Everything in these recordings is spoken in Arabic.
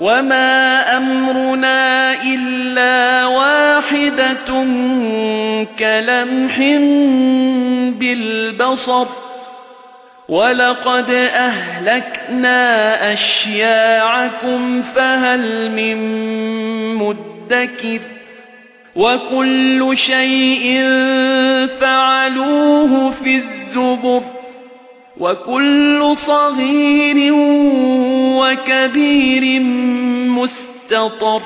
وَمَا أَمْرُنَا إِلَّا وَاحِدَةٌ كَلَمْحٍ بِالْبَصَرِ وَلَقَدْ أَهْلَكْنَا أَشْيَاعَكُمْ فَهَلْ مِن مُّدَّكِرٍ وَكُلُّ شَيْءٍ فَعَلُوهُ فِي الزُّبُرِ وَكُلُّ صَغِيرٍ وَكَبِيرٍ مُسْتَطَرٍ.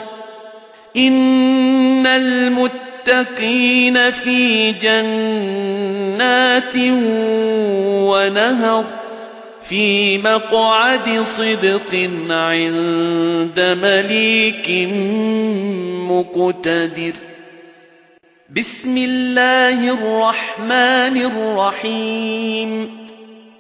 إِنَّ الْمُتَّقِينَ فِي جَنَّاتٍ وَنَهَرٍ فِي مَقْعَدِ صِدْقٍ عِندَ مَلِيكٍ مُقْتَدِرٍ. بِسْمِ اللَّهِ الرَّحْمَنِ الرَّحِيمِ.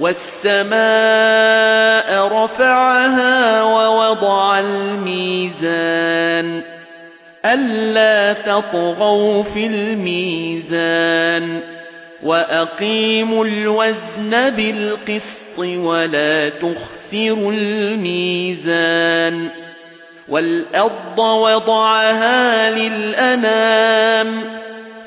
والسماء رفعها ووضع الميزان ألا تطغوا في الميزان وأقيموا الوزن بالقسط ولا تخسروا الميزان والأرض وضعها للأنام